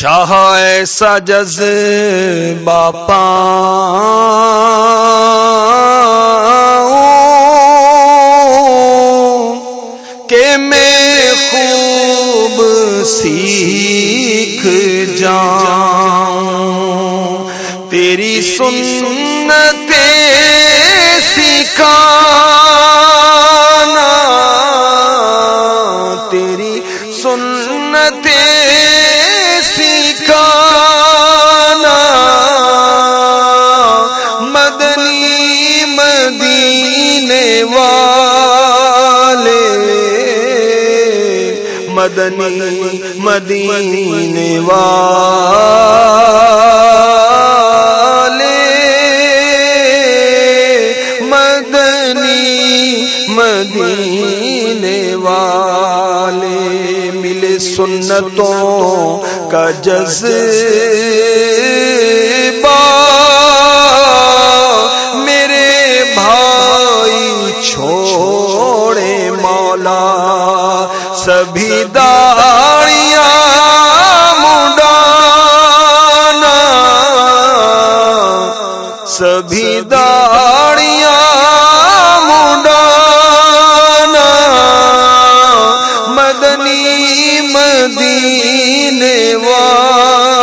شاہ ایسا جز باپا کہ میں خوب سیکھ جاؤں تیری سنت سکھانا تیری سنت والے مدنی مدینے والے مدنی مدینے والے ملے سنتوں کا جذبہ مولا سبھی داڑیاں مڈانا۔ سبھی داڑیاں مڈانا۔ مدنی مدینے والا